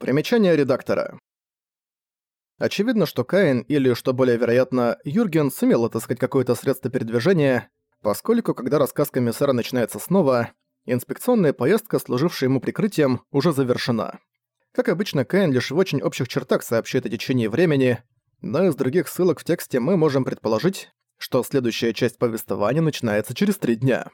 Примечание редактора. Очевидно, что Каин, или, что более вероятно, Юрген сумел отыскать какое-то средство передвижения, поскольку, когда рассказ комиссара начинается снова, инспекционная поездка, служившая ему прикрытием, уже завершена. Как обычно, Каин лишь в очень общих чертах сообщает о течении времени, но из других ссылок в тексте мы можем предположить, что следующая часть повествования начинается через три дня.